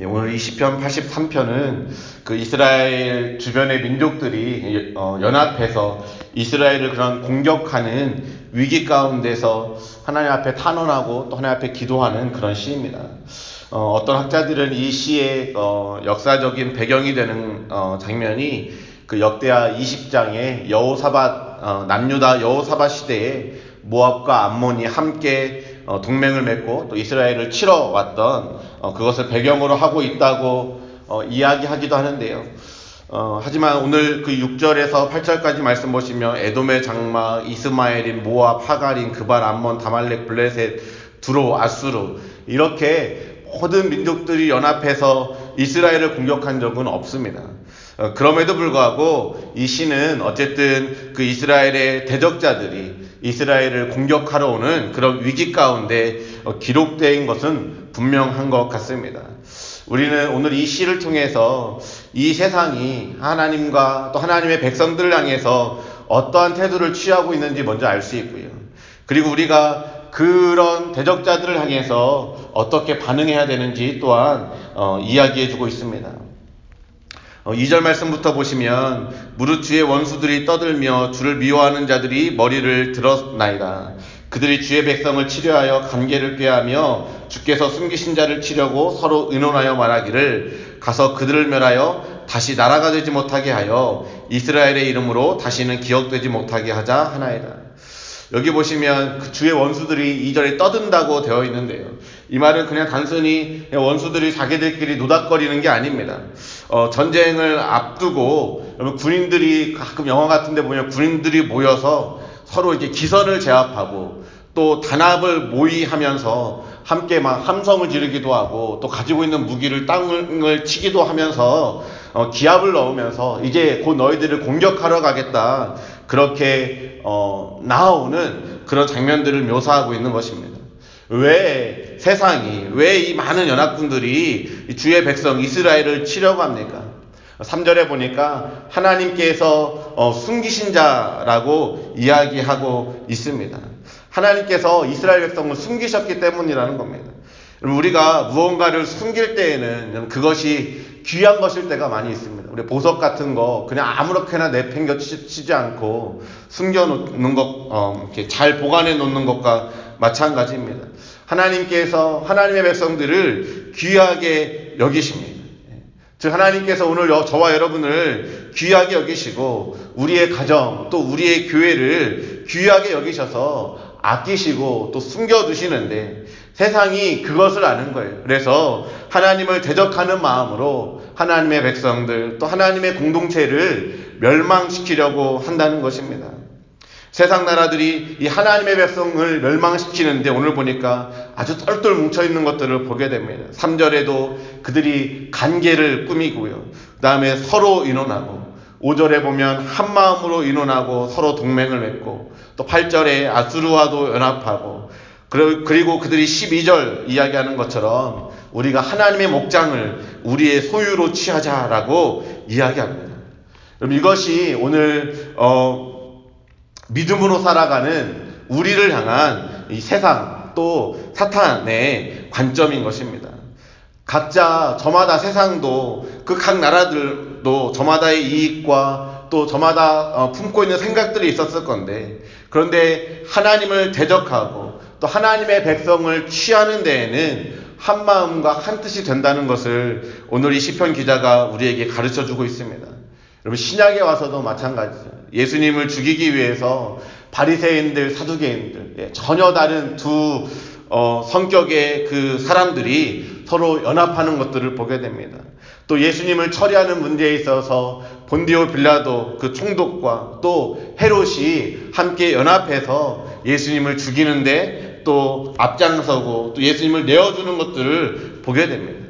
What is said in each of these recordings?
예, 오늘 이 시편 83편은 그 이스라엘 주변의 민족들이 어, 연합해서 이스라엘을 그런 공격하는 위기 가운데서 하나님 앞에 탄원하고 또 하나님 앞에 기도하는 그런 시입니다. 어, 떤 학자들은 이 시의 어, 역사적인 배경이 되는 어, 장면이 그 역대하 20장의 여호사밧 어, 남유다 여호사밧 시대에 모압과 암몬이 함께 어, 동맹을 맺고 또 이스라엘을 치러 왔던 어, 그것을 배경으로 하고 있다고 어, 이야기하기도 하는데요. 하지만 오늘 그 6절에서 8절까지 말씀 보시면 에돔의 장마, 이스마엘인, 모압, 하가린, 그발, 암몬, 다말렉, 블레셋, 두로, 아수르 이렇게 모든 민족들이 연합해서 이스라엘을 공격한 적은 없습니다. 그럼에도 불구하고 이 시는 어쨌든 그 이스라엘의 대적자들이 이스라엘을 공격하러 오는 그런 위기 가운데 어, 기록된 것은 분명한 것 같습니다. 우리는 오늘 이 시를 통해서 이 세상이 하나님과 또 하나님의 백성들을 향해서 어떠한 태도를 취하고 있는지 먼저 알 수 있고요. 그리고 우리가 그런 대적자들을 향해서 어떻게 반응해야 되는지 또한 어, 이야기해 주고 있습니다. 어, 2절 말씀부터 보시면 무릇 주의 원수들이 떠들며 주를 미워하는 자들이 머리를 들었나이다. 그들이 주의 백성을 치료하여 관계를 꾀하며 주께서 숨기신 자를 치려고 서로 의논하여 말하기를 가서 그들을 멸하여 다시 나라가 되지 못하게 하여 이스라엘의 이름으로 다시는 기억되지 못하게 하자 하나이다. 여기 보시면 그 주의 원수들이 이절에 떠든다고 되어 있는데요. 이 말은 그냥 단순히 원수들이 자기들끼리 노닥거리는 게 아닙니다. 어, 전쟁을 앞두고 여러분 군인들이 가끔 영화 같은데 보면 군인들이 모여서 서로 이렇게 기선을 제압하고 또 단합을 모의하면서 함께 막 함성을 지르기도 하고 또 가지고 있는 무기를 땅을 치기도 하면서 어, 기합을 넣으면서 이제 곧 너희들을 공격하러 가겠다 그렇게 어, 나오는 그런 장면들을 묘사하고 있는 것입니다. 왜 세상이 왜 이 많은 연합군들이 주의 백성 이스라엘을 치려고 합니까? 3절에 보니까 하나님께서 어, 숨기신 자라고 이야기하고 있습니다. 하나님께서 이스라엘 백성을 숨기셨기 때문이라는 겁니다. 우리가 무언가를 숨길 때에는 그것이 귀한 것일 때가 많이 있습니다. 우리 보석 같은 거 그냥 아무렇게나 내팽겨 치지 않고 숨겨놓는 것, 어, 이렇게 잘 보관해 놓는 것과 마찬가지입니다. 하나님께서 하나님의 백성들을 귀하게 여기십니다. 즉 하나님께서 오늘 저와 여러분을 귀하게 여기시고 우리의 가정 또 우리의 교회를 귀하게 여기셔서 아끼시고 또 숨겨두시는데 세상이 그것을 아는 거예요. 그래서 하나님을 대적하는 마음으로 하나님의 백성들 또 하나님의 공동체를 멸망시키려고 한다는 것입니다. 세상 나라들이 이 하나님의 백성을 멸망시키는데 오늘 보니까 아주 똘똘 뭉쳐 있는 것들을 보게 됩니다. 3절에도 그들이 관계를 꾸미고요. 그 다음에 서로 인원하고 5절에 보면 한 마음으로 인원하고 서로 동맹을 맺고 또 8절에 아수르와도 연합하고 그리고 그들이 12절 이야기하는 것처럼 우리가 하나님의 목장을 우리의 소유로 취하자라고 이야기합니다. 그럼 이것이 오늘 어 믿음으로 살아가는 우리를 향한 이 세상 또 사탄의 관점인 것입니다. 각자 저마다 세상도 그 각 나라들도 저마다의 이익과 또 저마다 어, 품고 있는 생각들이 있었을 건데 그런데 하나님을 대적하고 또 하나님의 백성을 취하는 데에는 한 마음과 한 뜻이 된다는 것을 오늘 이 시편 기자가 우리에게 가르쳐 주고 있습니다. 여러분 신약에 와서도 마찬가지죠. 예수님을 죽이기 위해서 바리새인들, 사두개인들 예, 전혀 다른 두 어, 성격의 그 사람들이 서로 연합하는 것들을 보게 됩니다. 또 예수님을 처리하는 문제에 있어서 본디오 빌라도 그 총독과 또 헤롯이 함께 연합해서 예수님을 죽이는데 또 앞장서고 또 예수님을 내어주는 것들을 보게 됩니다.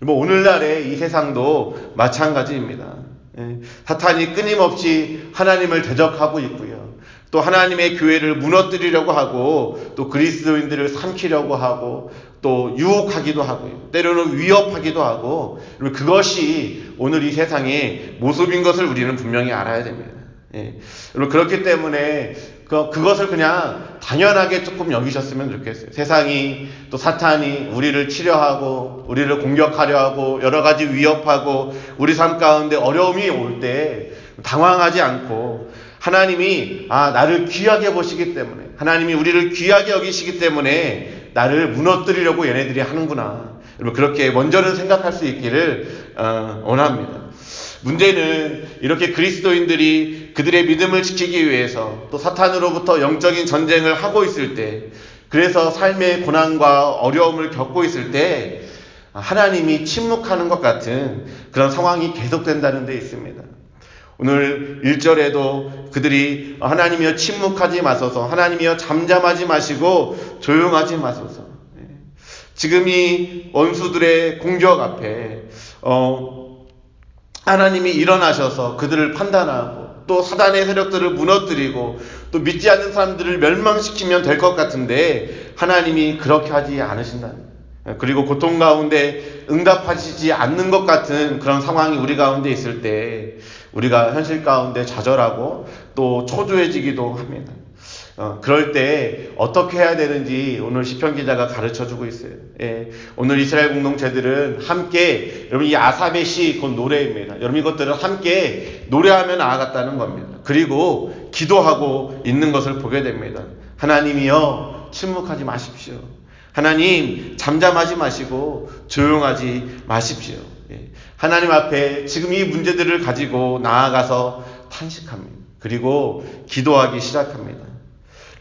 뭐 오늘날의 이 세상도 마찬가지입니다. 예, 사탄이 끊임없이 하나님을 대적하고 있고요. 또 하나님의 교회를 무너뜨리려고 하고 또 그리스도인들을 삼키려고 하고 또 유혹하기도 하고요. 때로는 위협하기도 하고 그것이 오늘 이 세상의 모습인 것을 우리는 분명히 알아야 됩니다. 예. 그렇기 때문에 그, 그것을 그냥 당연하게 조금 여기셨으면 좋겠어요. 세상이 또 사탄이 우리를 치료하고 우리를 공격하려 하고 여러 가지 위협하고 우리 삶 가운데 어려움이 올 때 당황하지 않고 하나님이 아 나를 귀하게 보시기 때문에 하나님이 우리를 귀하게 여기시기 때문에 나를 무너뜨리려고 얘네들이 하는구나. 여러분 그렇게 먼저는 생각할 수 있기를 어, 원합니다. 문제는 이렇게 그리스도인들이 그들의 믿음을 지키기 위해서 또 사탄으로부터 영적인 전쟁을 하고 있을 때 그래서 삶의 고난과 어려움을 겪고 있을 때 하나님이 침묵하는 것 같은 그런 상황이 계속된다는 데 있습니다. 오늘 1절에도 그들이 하나님이여 침묵하지 마소서, 하나님이여 잠잠하지 마시고 조용하지 마소서. 지금 이 원수들의 공격 앞에 어, 하나님이 일어나셔서 그들을 판단하고 또 사단의 세력들을 무너뜨리고 또 믿지 않는 사람들을 멸망시키면 될 것 같은데 하나님이 그렇게 하지 않으신다는 그리고 고통 가운데 응답하시지 않는 것 같은 그런 상황이 우리 가운데 있을 때 우리가 현실 가운데 좌절하고 또 초조해지기도 합니다. 어, 그럴 때 어떻게 해야 되는지 오늘 시편 기자가 가르쳐 주고 있어요. 예, 오늘 이스라엘 공동체들은 함께 여러분 이 아삽의 시곧 노래입니다. 여러분 이것들을 함께 노래하며 나아갔다는 겁니다. 그리고 기도하고 있는 것을 보게 됩니다. 하나님이여 침묵하지 마십시오. 하나님 잠잠하지 마시고 조용하지 마십시오. 예, 하나님 앞에 지금 이 문제들을 가지고 나아가서 탄식합니다. 그리고 기도하기 시작합니다.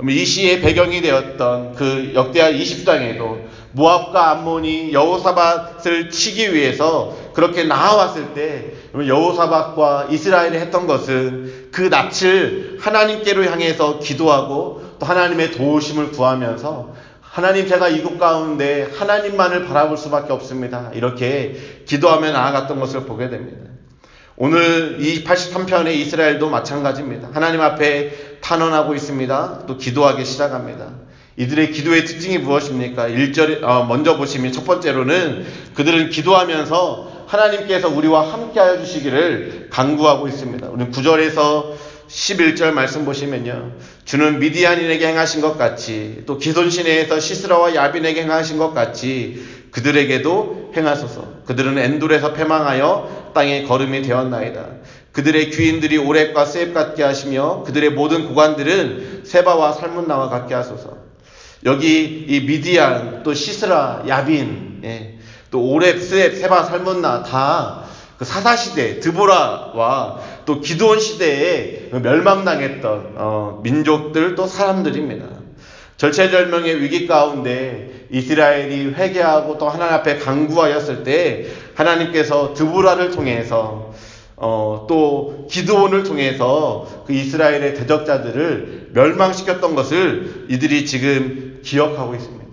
이 시의 배경이 되었던 그 역대하 20장에도 모압과 암몬이 여호사밧을 치기 위해서 그렇게 나와왔을 때 여호사밧과 이스라엘이 했던 것은 그 낯을 하나님께로 향해서 기도하고 또 하나님의 도우심을 구하면서 하나님 제가 이곳 가운데 하나님만을 바라볼 수밖에 없습니다. 이렇게 기도하며 나아갔던 것을 보게 됩니다. 오늘 이 83편의 이스라엘도 마찬가지입니다. 하나님 앞에 탄원하고 있습니다. 또 기도하기 시작합니다. 이들의 기도의 특징이 무엇입니까? 1절, 어, 먼저 보시면 첫 번째로는 그들은 기도하면서 하나님께서 우리와 함께 하여 주시기를 강구하고 있습니다. 우리 9절에서 11절 말씀 보시면요. 주는 미디안인에게 행하신 것 같이 또 기손 시내에서 시스라와 야빈에게 행하신 것 같이 그들에게도 행하소서. 그들은 엔돌에서 패망하여 땅에 걸음이 되었나이다. 그들의 귀인들이 오랩과 세입 같게 하시며 그들의 모든 고관들은 세바와 살문나와 같게 하소서. 여기 이 미디안 또 시스라 야빈 예, 또 오랩 세입 세바 살문나 다 그 사사 시대 드보라와 또 기도원 시대에 멸망당했던 어, 민족들 또 사람들입니다. 절체절명의 위기 가운데 이스라엘이 회개하고 또 하나님 앞에 강구하였을 때 하나님께서 드보라를 통해서 어, 또 기드온을 통해서 그 이스라엘의 대적자들을 멸망시켰던 것을 이들이 지금 기억하고 있습니다.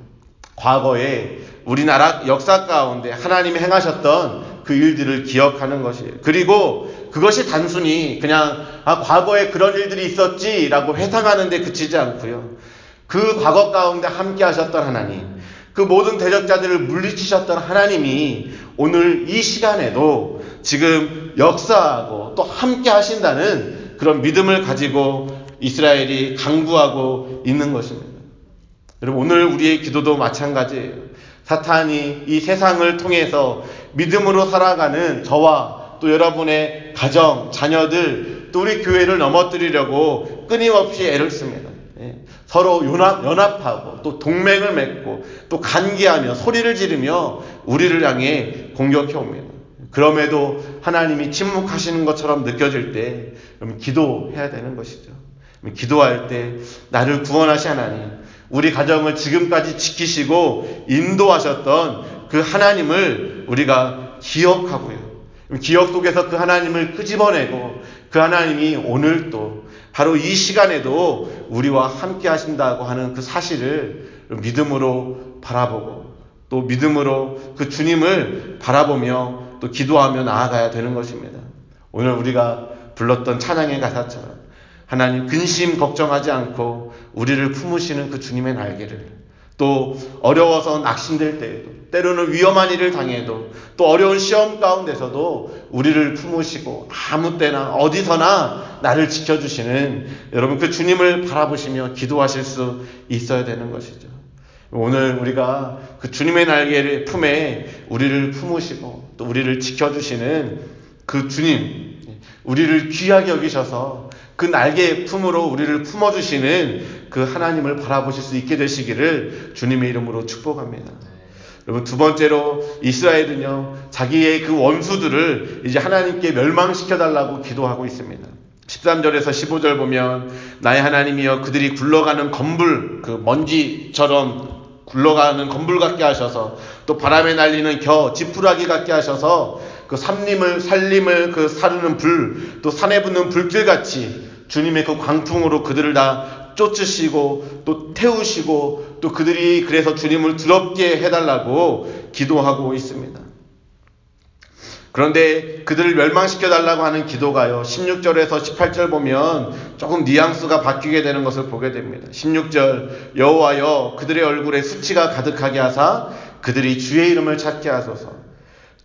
과거에 우리나라 역사 가운데 하나님이 행하셨던 그 일들을 기억하는 것이에요. 그리고 그것이 단순히 그냥 아, 과거에 그런 일들이 있었지라고 회상하는데 그치지 않고요. 그 과거 가운데 함께 하셨던 하나님, 그 모든 대적자들을 물리치셨던 하나님이 오늘 이 시간에도 지금 역사하고 또 함께 하신다는 그런 믿음을 가지고 이스라엘이 강구하고 있는 것입니다. 여러분, 오늘 우리의 기도도 마찬가지예요. 사탄이 이 세상을 통해서 믿음으로 살아가는 저와 또 여러분의 가정, 자녀들, 또 우리 교회를 넘어뜨리려고 끊임없이 애를 씁니다. 예. 서로 연합, 연합하고 또 동맹을 맺고 또 간기하며 소리를 지르며 우리를 향해 공격해 옵니다. 그럼에도 하나님이 침묵하시는 것처럼 느껴질 때 그럼 기도해야 되는 것이죠. 기도할 때 나를 구원하신 하나님, 우리 가정을 지금까지 지키시고 인도하셨던 그 하나님을 우리가 기억하고요. 기억 속에서 그 하나님을 끄집어내고 그 하나님이 오늘 또 바로 이 시간에도 우리와 함께 하신다고 하는 그 사실을 믿음으로 바라보고 또 믿음으로 그 주님을 바라보며 또 기도하며 나아가야 되는 것입니다. 오늘 우리가 불렀던 찬양의 가사처럼 하나님 근심 걱정하지 않고 우리를 품으시는 그 주님의 날개를 또 어려워서 낙심될 때에도 때로는 위험한 일을 당해도 또 어려운 시험 가운데서도 우리를 품으시고 아무 때나 어디서나 나를 지켜주시는 여러분 그 주님을 바라보시며 기도하실 수 있어야 되는 것이죠. 오늘 우리가 그 주님의 날개를 품에 우리를 품으시고 또 우리를 지켜주시는 그 주님, 우리를 귀하게 여기셔서 그 날개 품으로 우리를 품어주시는 그 하나님을 바라보실 수 있게 되시기를 주님의 이름으로 축복합니다. 여러분 두 번째로 이스라엘은요 자기의 그 원수들을 이제 하나님께 멸망시켜 달라고 기도하고 있습니다. 13절에서 15절 보면 나의 하나님이여 그들이 굴러가는 건불 그 먼지처럼 굴러가는 건불 같게 하셔서 또 바람에 날리는 겨 지푸라기 같게 하셔서 그 삼림을 살림을 그 사르는 불 또 산에 붙는 불길 같이 주님의 그 광풍으로 그들을 다 쫓으시고 또 태우시고 또 그들이 그래서 주님을 두렵게 해달라고 기도하고 있습니다. 그런데 그들을 멸망시켜 달라고 하는 기도가요. 16절에서 18절 보면 조금 뉘앙스가 바뀌게 되는 것을 보게 됩니다. 16절 여호와여 그들의 얼굴에 수치가 가득하게 하사 그들이 주의 이름을 찾게 하소서.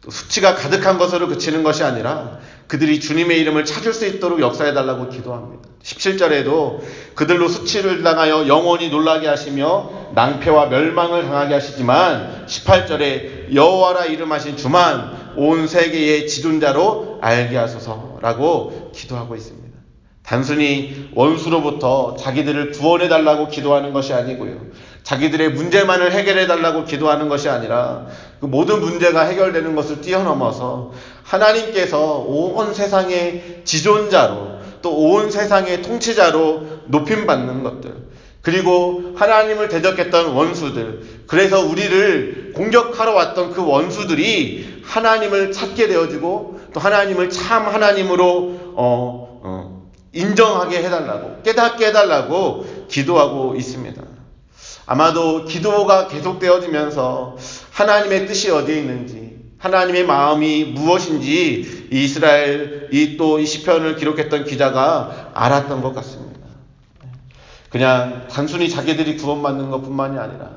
또 수치가 가득한 것으로 그치는 것이 아니라 그들이 주님의 이름을 찾을 수 있도록 역사해 달라고 기도합니다. 17절에도 그들로 수치를 당하여 영원히 놀라게 하시며 낭패와 멸망을 당하게 하시지만 18절에 여호와라 이름하신 주만 온 세계의 지존자로 알게 하소서라고 기도하고 있습니다. 단순히 원수로부터 자기들을 구원해 달라고 기도하는 것이 아니고요. 자기들의 문제만을 해결해 달라고 기도하는 것이 아니라 그 모든 문제가 해결되는 것을 뛰어넘어서 하나님께서 온 세상의 지존자로 또 온 세상의 통치자로 높임 받는 것들 그리고 하나님을 대적했던 원수들 그래서 우리를 공격하러 왔던 그 원수들이 하나님을 찾게 되어지고 또 하나님을 참 하나님으로 어, 어, 인정하게 해달라고 깨닫게 해달라고 기도하고 있습니다. 아마도 기도가 계속되어지면서 하나님의 뜻이 어디에 있는지 하나님의 마음이 무엇인지 이스라엘 이 또 이 시편을 기록했던 기자가 알았던 것 같습니다. 그냥 단순히 자기들이 구원받는 것뿐만이 아니라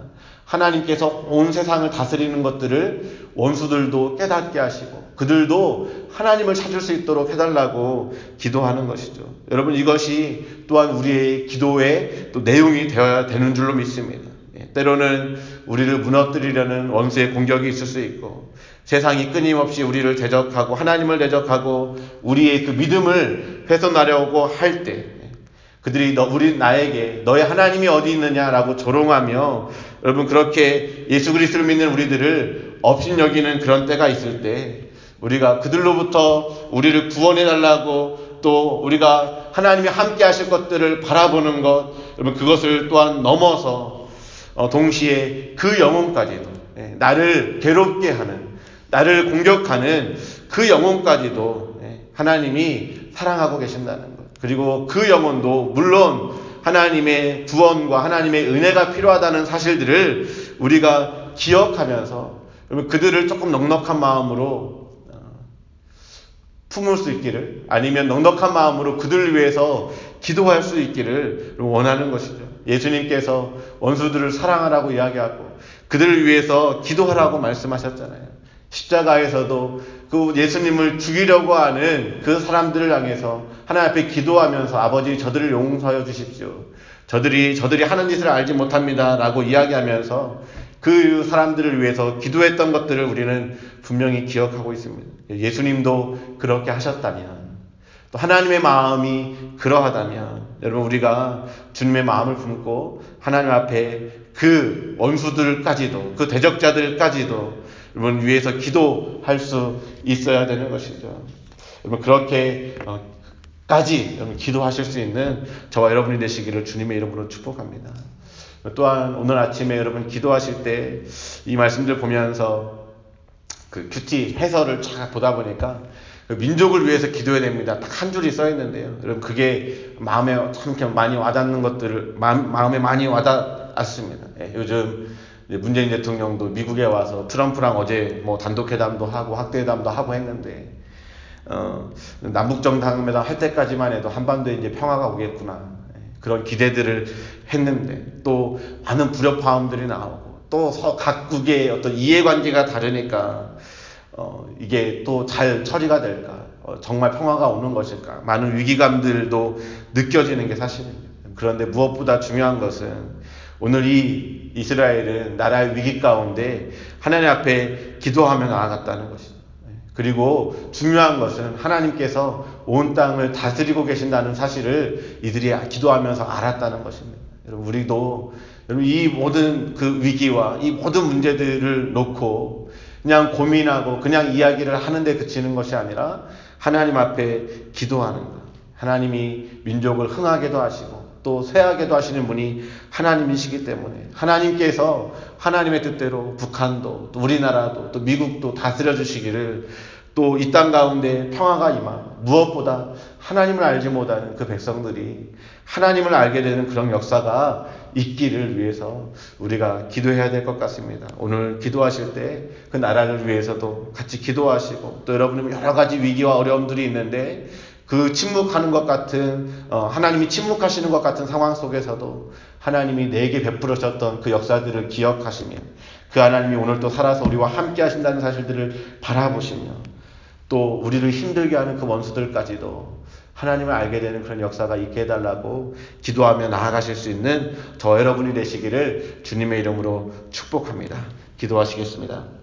하나님께서 온 세상을 다스리는 것들을 원수들도 깨닫게 하시고 그들도 하나님을 찾을 수 있도록 해달라고 기도하는 것이죠. 여러분 이것이 또한 우리의 기도의 또 내용이 되어야 되는 줄로 믿습니다. 예, 때로는 우리를 무너뜨리려는 원수의 공격이 있을 수 있고 세상이 끊임없이 우리를 대적하고 하나님을 대적하고 우리의 그 믿음을 훼손하려고 할 때 그들이 너, 우리 나에게 너의 하나님이 어디 있느냐라고 조롱하며 여러분 그렇게 예수 그리스도를 믿는 우리들을 업신 여기는 그런 때가 있을 때 우리가 그들로부터 우리를 구원해 달라고 또 우리가 하나님이 함께 하실 것들을 바라보는 것 여러분 그것을 또한 넘어서 어, 동시에 그 영혼까지도 예, 나를 괴롭게 하는 나를 공격하는 그 영혼까지도 예, 하나님이 사랑하고 계신다는 그리고 그 영혼도 물론 하나님의 구원과 하나님의 은혜가 필요하다는 사실들을 우리가 기억하면서 그들을 조금 넉넉한 마음으로 어, 품을 수 있기를 아니면 넉넉한 마음으로 그들을 위해서 기도할 수 있기를 원하는 것이죠. 예수님께서 원수들을 사랑하라고 이야기하고 그들을 위해서 기도하라고 말씀하셨잖아요. 십자가에서도 그 예수님을 죽이려고 하는 그 사람들을 향해서 하나님 앞에 기도하면서 아버지 저들을 용서하여 주십시오. 저들이 저들이 하는 짓을 알지 못합니다라고 이야기하면서 그 사람들을 위해서 기도했던 것들을 우리는 분명히 기억하고 있습니다. 예수님도 그렇게 하셨다면 또 하나님의 마음이 그러하다면 여러분 우리가 주님의 마음을 품고 하나님 앞에 그 원수들까지도 그 대적자들까지도 여러분 위해서 기도할 수 있어야 되는 것이죠. 여러분 그렇게 어, 까지 기도하실 수 있는 저와 여러분이 되시기를 주님의 이름으로 축복합니다. 또한 오늘 아침에 여러분 기도하실 때 이 말씀들 보면서 그 큐티 해설을 쫙 보다 보니까 그 민족을 위해서 기도해야 됩니다. 딱 한 줄이 써 있는데요. 여러분 그게 마음에 참 많이 와닿는 것들을 마음, 에 많이 와닿았습니다. 예, 요즘 문재인 대통령도 미국에 와서 트럼프랑 어제 뭐 단독 회담도 하고 학대 회담도 하고 했는데 어, 남북 정상회담 할 때까지만 해도 한반도에 이제 평화가 오겠구나. 그런 기대들을 했는데 또 많은 불협화음들이 나오고 또 각국의 어떤 이해관계가 다르니까 어, 이게 또 잘 처리가 될까 어, 정말 평화가 오는 것일까 많은 위기감들도 느껴지는 게 사실입니다. 그런데 무엇보다 중요한 것은 오늘 이 이스라엘은 나라의 위기 가운데 하나님 앞에 기도하며 나아갔다는 것입니다. 그리고 중요한 것은 하나님께서 온 땅을 다스리고 계신다는 사실을 이들이 기도하면서 알았다는 것입니다. 여러분, 우리도 여러분, 이 모든 그 위기와 이 모든 문제들을 놓고 그냥 고민하고 그냥 이야기를 하는데 그치는 것이 아니라 하나님 앞에 기도하는 것. 하나님이 민족을 흥하게도 하시고 또 쇠하게도 하시는 분이 하나님이시기 때문에 하나님께서 하나님의 뜻대로 북한도 또 우리나라도 또 미국도 다스려 주시기를 또 이 땅 가운데 평화가 임하고 무엇보다 하나님을 알지 못하는 그 백성들이 하나님을 알게 되는 그런 역사가 있기를 위해서 우리가 기도해야 될 것 같습니다. 오늘 기도하실 때 그 나라를 위해서도 같이 기도하시고 또 여러분은 여러 가지 위기와 어려움들이 있는데 그 침묵하는 것 같은 어, 하나님이 침묵하시는 것 같은 상황 속에서도 하나님이 내게 베풀으셨던 그 역사들을 기억하시며 그 하나님이 오늘 또 살아서 우리와 함께 하신다는 사실들을 바라보시며 또 우리를 힘들게 하는 그 원수들까지도 하나님을 알게 되는 그런 역사가 있게 해달라고 기도하며 나아가실 수 있는 저 여러분이 되시기를 주님의 이름으로 축복합니다. 기도하시겠습니다.